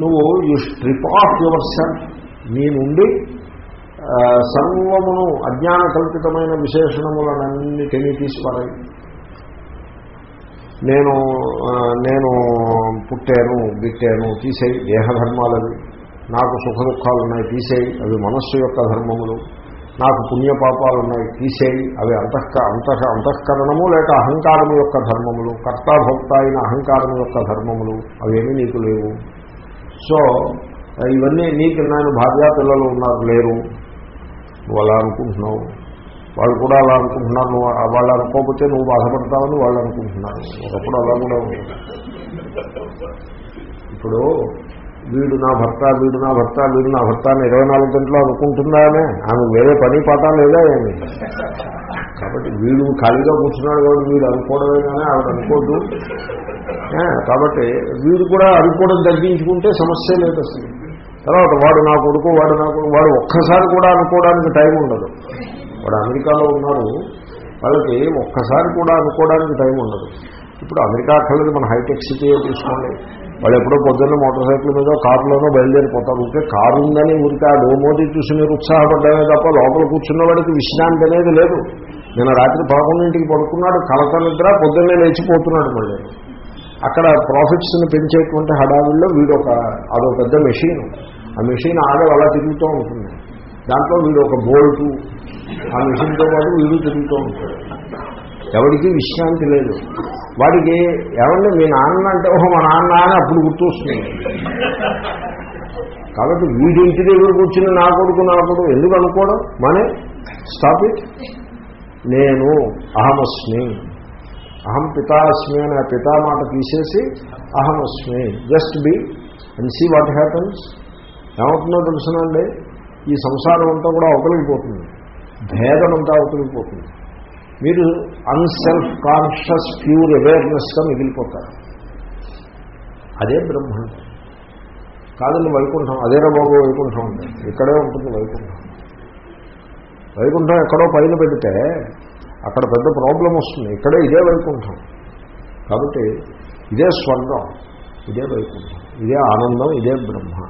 నువ్వు you strip off yourself నీ నుండి సర్వమును అజ్ఞాన కల్పితమైన విశేషణములనన్నిటినీ తీసుకురాయి నేను నేను పుట్టాను గిట్టాను తీసేయి దేహధర్మాలవి. నాకు సుఖ దుఃఖాలు ఉన్నాయి తీసేయి అవి మనస్సు యొక్క ధర్మములు. నాకు పుణ్యపాపాలు ఉన్నాయి తీసేయి అవి అంతఃక అంతః అంతఃకరణము లేక అహంకారము యొక్క ధర్మములు. కర్తాభోక్త అయిన అహంకారం యొక్క ధర్మములు అవేమీ నీకు లేవు. సో ఇవన్నీ నీకు నేను భార్యా పిల్లలు ఉన్నారు లేరు. నువ్వు అలా అనుకుంటున్నావు. వాళ్ళు కూడా అలా అనుకుంటున్నారు. నువ్వు వాళ్ళు అనుకోకపోతే నువ్వు బాధపడతావని వాళ్ళు అనుకుంటున్నారు. ఒకప్పుడు అలా కూడా ఇప్పుడు వీడు నా భర్త వీడు నా భర్త వీడు నా భర్త అని ఇరవై నాలుగు గంటలు అనుకుంటుందా ఆమె ఆమె వేరే పని పాట లేదా ఏమి? కాబట్టి వీడు ఖాళీగా కూర్చున్నాడు కాబట్టి వీడు అనుకోవడమే కానీ ఆవిడ అనుకోద్దు కాబట్టి వీడు కూడా అనుకోవడం తగ్గించుకుంటే సమస్య లేదు అసలు. తర్వాత వాడు నా కొడుకు వాడు నా కొడుకు వాడు ఒక్కసారి కూడా అనుకోవడానికి టైం ఉండదు. వాడు అమెరికాలో ఉన్నారు వాళ్ళకి ఒక్కసారి కూడా అనుకోవడానికి టైం ఉండదు. ఇప్పుడు అమెరికా అక్కర్లేదు మన హైటెక్ సిటీ తీసుకోండి. వాళ్ళు ఎప్పుడో పొద్దున్న మోటార్ సైకిల్ మీద కారులోనో బయలుదేరిపోతారు. ఉంటే కారు ఉందని ఉంటే ఆ డోమోది చూసి మీరు ఉత్సాహపడ్డమే తప్ప లోపల కూర్చున్న వాడికి విశ్రాంతి అనేది లేదు. నిన్న రాత్రి పదకొండింటికి పడుకున్నాడు కలత నిద్ర పొద్దున్నే లేచిపోతున్నాడు మళ్ళీ. అక్కడ ప్రాఫిట్స్ని పెంచేటువంటి హడావుల్లో వీడు ఒక అదొక పెద్ద మెషిన్. ఆ మెషిన్ ఆడ అలా తిరుగుతూ ఉంటుంది. దాంట్లో వీడు ఒక బోల్టు ఆ మిషన్తో పాటు వీడు తిరుగుతూ ఉంటాడు. ఎవరికి విశ్రాంతి లేదు. వాడికి ఏమంటే మీ నాన్న అంటే ఓహో మా నాన్న అని అప్పుడు గుర్తొస్తుంది. కాబట్టి వీడి ఇంటి దగ్గర కూర్చుని నా కొడుకు నా కొడుకు. ఎందుకు అనుకోవడం? మనే స్టాప్ ఇట్. నేను అహమస్మి. అహం పితాస్మి అనే పితా మాట తీసేసి అహమస్మి. Just be and see what happens. ఏమవుతుందో తెలుసునండి? ఈ సంసారం అంతా కూడా అవతలిగిపోతుంది భేదమంతా అంతా మీరు అన్సెల్ఫ్ కాన్షియస్ ప్యూర్ అవేర్నెస్గా మిగిలిపోతారు. అదే బ్రహ్మ. కాదండి వైకుంఠం. అదేరా బాబు వైకుంఠం. ఉంది ఇక్కడే ఉంటుంది వైకుంఠం. వైకుంఠం ఎక్కడో పైన పెడితే అక్కడ పెద్ద ప్రాబ్లం వస్తుంది. ఇక్కడే ఇదే వైకుంఠం. కాబట్టి ఇదే స్వర్గం ఇదే వైకుంఠం ఇదే ఆనందం ఇదే బ్రహ్మ.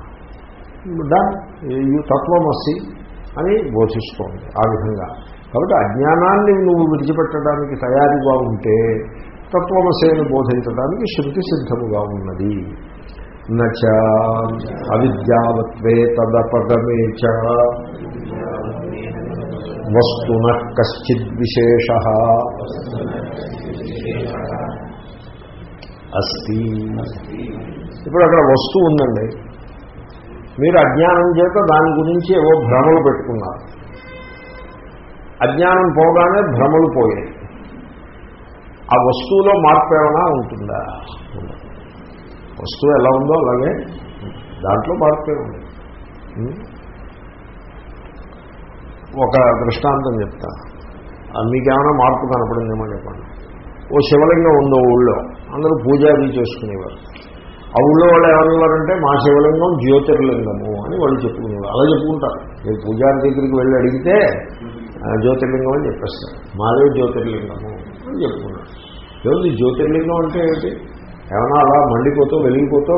డన్ ఈ తత్వమసి అని బోధిస్తోంది ఆ విధంగా. కాబట్టి అజ్ఞానాన్ని నువ్వు విడిచిపెట్టడానికి తయారుగా ఉంటే తత్వమసేను బోధించడానికి శృతి సిద్ధముగా ఉన్నది. నచ అవిద్యావత్వే తదపగమే చ. వస్తున కశ్చిద్ విశేష. అస్తి. ఇప్పుడు అక్కడ వస్తువు ఉందండి మీరు అజ్ఞానం చేత దాని గురించి ఏవో భ్రమలు పెట్టుకున్నారు. అజ్ఞానం పోగానే భ్రమలు పోయాయి. ఆ వస్తువులో మార్పు ఏమైనా ఉంటుందా? వస్తువు ఎలా ఉందో అలాగే దాంట్లో మార్పే ఉంది. ఒక దృష్టాంతం చెప్తా. ఆ మీకేమైనా మార్పు కనపడిందేమో చెప్పండి. ఓ శివలింగం ఉందో ఊళ్ళో అందరూ పూజాది చేసుకునేవారు. ఆ ఊళ్ళో వాళ్ళు ఏమన్నారంటే మా శివలింగం జ్యోతిర్లింగము అని వాళ్ళు చెప్పుకున్నారు అలా చెప్పుకుంటారు. మీరు పూజారి దగ్గరికి వెళ్ళి అడిగితే జ్యోతిర్లింగం అని చెప్పేస్తారు. మాదే జ్యోతిర్లింగము అని చెప్పుకున్నారు. ఏమిటి జ్యోతిర్లింగం అంటే ఏమిటి ఏమైనా అలా మండిపోతూ వెలిగిపోతూ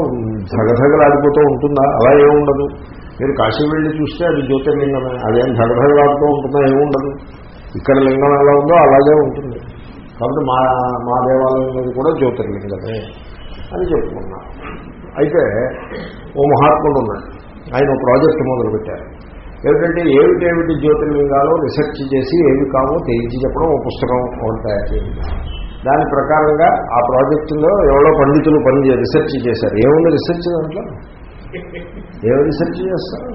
ధగధగలాడిపోతూ ఉంటుందా? అలా ఏముండదు మీరు కాశీ వెళ్ళి చూస్తే అది జ్యోతిర్లింగమే. అదేం ధగధగలాడుతూ ఉంటుందా ఏముండదు ఇక్కడ లింగం ఎలా ఉందో అలాగే ఉంటుంది. కాబట్టి మా మా దేవాలయం మీద కూడా జ్యోతిర్లింగమే. అని చెప్పుకున్నాం. అయితే ఓ మహాత్ముడు ఉన్నాడు ఆయన ప్రాజెక్ట్ మొదలుపెట్టారు. ఏమిటంటే ఏమిటేమిటి జ్యోతిర్లింగాలో రీసెర్చ్ చేసి ఏవి కావో తేల్చి చెప్పడం ఒక పుస్తకం ఒకటి తయారు చేయండి దాని ప్రకారంగా ఆ ప్రాజెక్టులో ఎవరో పండితులు పని రీసెర్చ్ చేశారు. ఏముంది రీసెర్చ్ దాంట్లో? ఏమి రీసెర్చ్ చేస్తారు?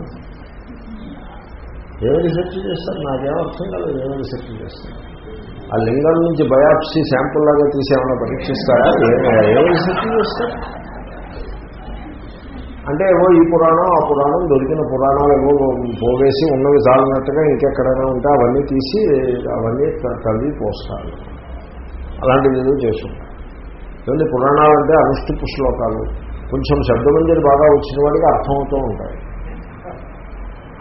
ఏమి రీసెర్చ్ చేస్తారు? నాకేం అర్థం కాదు ఏమి రీసెర్చ్ చేస్తారు? ఆ లింగం నుంచి బయాప్సీ శాంపుల్ లాగా తీసి ఏమైనా పరీక్షిస్తారా? చేస్తారు అంటే ఏవో ఈ పురాణం ఆ పురాణం దొరికిన పురాణాలు ఏవో పోవేసి ఉన్నవి చాలినట్టుగా ఇంకెక్కడైనా ఉంటే అవన్నీ తీసి అవన్నీ తల్లి పోస్తారు. అలాంటివి ఏదో చేస్తుంటారు ఇవన్నీ పురాణాలు అంటే అనుష్ఠిపు శ్లోకాలు. కొంచెం శబ్దమంజరి బాగా వచ్చిన వాడికి అర్థమవుతూ ఉంటాయి.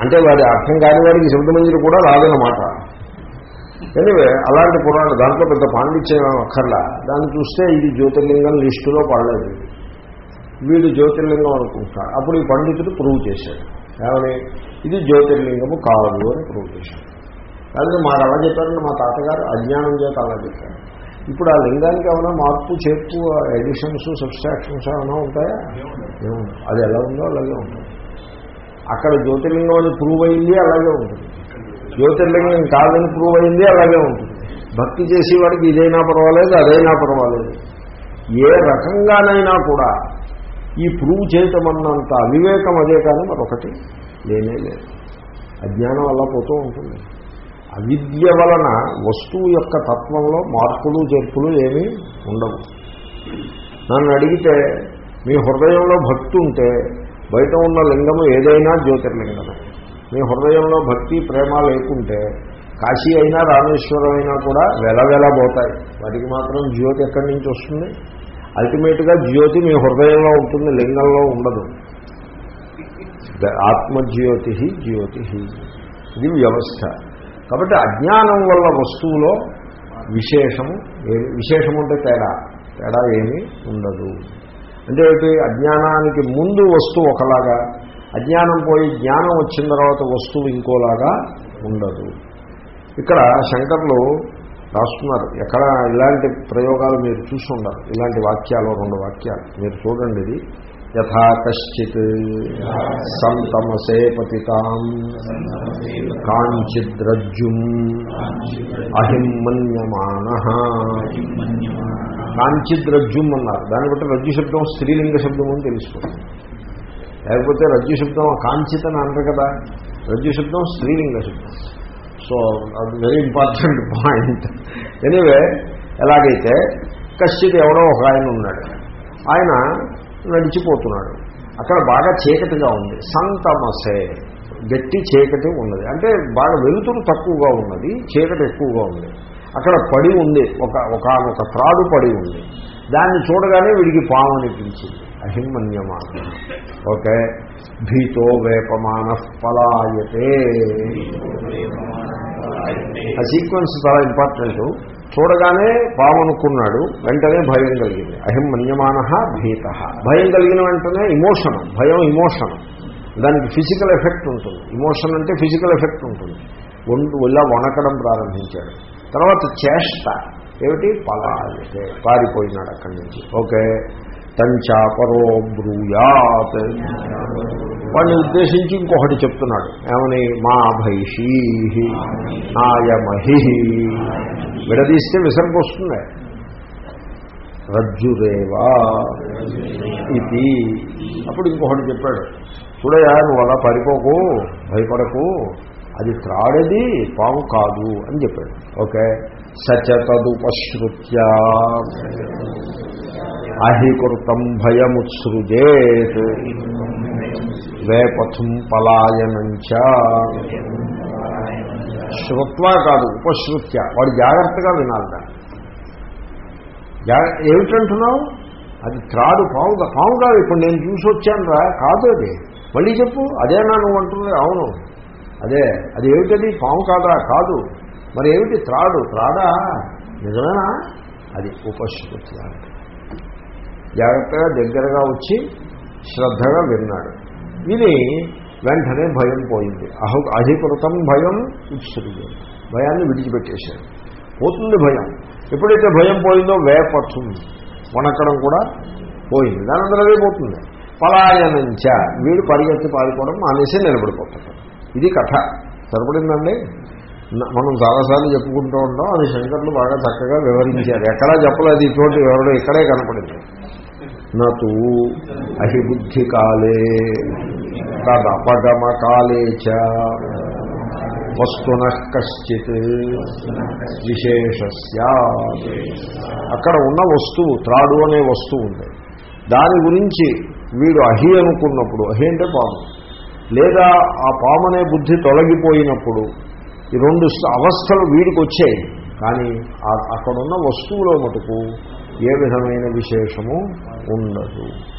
అంటే వాడి అర్థం కాని వాడికి శబ్దమంజరి కూడా రాదన్నమాట. ఎనివే అలాంటి పురాణం దాంట్లో పెద్ద పాండిత్యం అక్కర్లా. దాన్ని చూస్తే ఇది జ్యోతిర్లింగం లిస్టులో పడలేదు. వీడు జ్యోతిర్లింగం అనుకుంటాడు అప్పుడు ఈ పండితుడు ప్రూవ్ చేశాడు. ఏమని? ఇది జ్యోతిర్లింగము కాదు అని ప్రూవ్ చేశాడు. కానీ మాకు అలా చెప్పారంటే మా తాతగారు అజ్ఞానం చేత అలా చెప్పారు. ఇప్పుడు ఆ లింగానికి ఏమైనా మార్పు చేర్పు ఎడిషన్స్ సబ్స్ట్రాక్షన్స్ ఏమైనా ఉంటాయా? అది ఎలా ఉందో అలాగే ఉంటుంది. అక్కడ జ్యోతిర్లింగం అని ప్రూవ్ అయింది అలాగే ఉంటుంది. జ్యోతిర్లింగం కాదని ప్రూవ్ అయింది అలాగే ఉంటుంది. భక్తి చేసేవాడికి ఇదైనా పర్వాలేదు అదైనా పర్వాలేదు. ఏ రకంగానైనా కూడా ఈ ప్రూవ్ చేయటం అన్నంత అవివేకం అదే కానీ మరొకటి లేనే లేదు. అజ్ఞానం అలా పోతూ ఉంటుంది. అవిద్య వలన వస్తువు యొక్క తత్వంలో మార్పులు చేర్పులు ఏమీ ఉండవు. నన్ను అడిగితే మీ హృదయంలో భక్తి ఉంటే బయట ఉన్న లింగము ఏదైనా జ్యోతిర్లింగమే. మీ హృదయంలో భక్తి ప్రేమ లేకుంటే కాశీ అయినా రామేశ్వరం అయినా కూడా వెలవెల పోతాయి. వాటికి మాత్రం జ్యోతి ఎక్కడి నుంచి వస్తుంది? అల్టిమేట్గా జ్యోతి మీ హృదయంలో ఉంటుంది లింగంలో ఉండదు. ఆత్మజ్యోతి జ్యోతి ఇది వ్యవస్థ. కాబట్టి అజ్ఞానం వల్ల వస్తువులో విశేషము విశేషం విశేషము అంటే తేడా. తేడా ఏమీ ఉండదు. అంటే అజ్ఞానానికి ముందు వస్తువు ఒకలాగా అజ్ఞానం పోయి జ్ఞానం వచ్చిన తర్వాత వస్తువు ఇంకోలాగా ఉండదు. ఇక్కడ శంకర్లు రాస్తున్నారు. ఎక్కడ ఇలాంటి ప్రయోగాలు మీరు చూసి ఉండరు. ఇలాంటి వాక్యాలు రెండు వాక్యాలు. మీరు చూడండి ఇది. యథా కశ్చిత్ సంతమసే పతితాం కాంచిద్రజ్జుం అహిమన్యమాన. కాంచిద్రజ్జుం అన్నారు. దాన్ని బట్టి రజ్జు శబ్దం స్త్రీలింగ శబ్దం అని తెలుసుకోండి లేకపోతే రజ్జు శబ్దం కాంచిత్ అని అంటారు కదా. రజ్జు శబ్దం స్త్రీలింగ శబ్దం. సో అది వెరీ ఇంపార్టెంట్ పాయింట్ ఎనీవే ఎలాగైతే కశ్చిత్ ఎవడో ఒక ఆయన ఉన్నాడు. ఆయన నడిచిపోతున్నాడు. అక్కడ బాగా చీకటిగా ఉంది. సంతమసే. గట్టి చీకటి ఉన్నది. అంటే బాగా వెలుతురు తక్కువగా ఉన్నది. చీకటి ఎక్కువగా ఉంది. అక్కడ పడి ఉంది. ఒక ఒక త్రాడు పడి ఉంది. దాన్ని చూడగానే వీడికి పాము అనిపించింది. అహిమన్యమాన. ఓకే? భీతో వేపమాన పలాయతే. ఆ సీక్వెన్స్ చాలా ఇంపార్టెంట్. చూడగానే పామనుకున్నాడు వెంటనే భయం కలిగింది. అహిం మన్యమాన భీత. భయం కలిగిన వెంటనే ఇమోషన్ భయం ఇమోషన్ దానికి ఫిజికల్ ఎఫెక్ట్ ఉంటుంది. ఇమోషన్ అంటే ఫిజికల్ ఎఫెక్ట్ ఉంటుంది. ఒండు ఇలా వణకడం ప్రారంభించాడు. తర్వాత చేష్ట ఏమిటి? పలాయతే. పారిపోయినాడు అక్కడి నుంచి. ఓకే? తంచాపరో బ్రూయాత్ వాడిని ఉద్దేశించి ఇంకొకటి చెప్తున్నాడు. ఏమని? మా భైషీ నాయమహి. విడదీస్తే విసర్గ వస్తుంది. రజ్జురేవా ఇది అప్పుడు ఇంకొకటి చెప్పాడు. చూడయా నువ్వు అలా పడిపోకు భయపడకు. అది త్రాడేది పాము కాదు అని చెప్పాడు. ఓకే. సచతదుపశ్రుత్య అహికృతం భయముత్సృజేత్. వేపథుం పలాయనంచ. శ్రుత్వా కాదు ఉపశ్రుత్య. వాడు జాగ్రత్తగా వినాలి దాన్ని. ఏమిటంటున్నావు? అది త్రాడు పావు కా- పావు కాదు ఇప్పుడు నేను చూసి వచ్చాను రా కాదు అది. మళ్ళీ చెప్పు అదేనా నువ్వు అంటుంది అవును. అదే అది ఏమిటది? పాము కాదా? కాదు. మరి ఏమిటి త్రాడు? త్రాడా? నిజమేనా? అది ఉపశ్రుత్య. అంటే జాగ్రత్తగా దగ్గరగా వచ్చి శ్రద్ధగా విన్నాడు. విని వెంటనే భయం పోయింది. అహు అధికృతం భయం ఉత్సృజం భయాన్ని విడిచిపెట్టేశాడు. పోతుంది భయం. ఎప్పుడైతే భయం పోయిందో వేపత్వం వణకడం కూడా పోయింది. దాని అందరూ పోతుంది. పలాయనంచ. వీడు పరిగెత్తి పారిపోవడం మానేసి నిలబడిపోతాడు. ఇది కథ. సరిపడిందండి? మనం చాలాసార్లు చెప్పుకుంటూ ఉంటాం. అది శంకర్లు బాగా చక్కగా వివరించారు. ఎక్కడా చెప్పలేదు. ఇటువంటి వివరణ ఇక్కడే కనపడింది. నూ అహిబుద్ధికాలే కాలే చ. వస్తున కశ్చిత్ విశేష అక్కడ ఉన్న వస్తువు త్రాడు అనే వస్తువు ఉంది. దాని గురించి వీడు అహి అనుకున్నప్పుడు అహి అంటే పాము. లేదా ఆ పాము అనే బుద్ధి తొలగిపోయినప్పుడు ఈ రెండు అవస్థలు వీడికి వచ్చాయి. కానీ అక్కడున్న వస్తువులో మటుకు ఏ విధమైన విశేషము ఉండదు.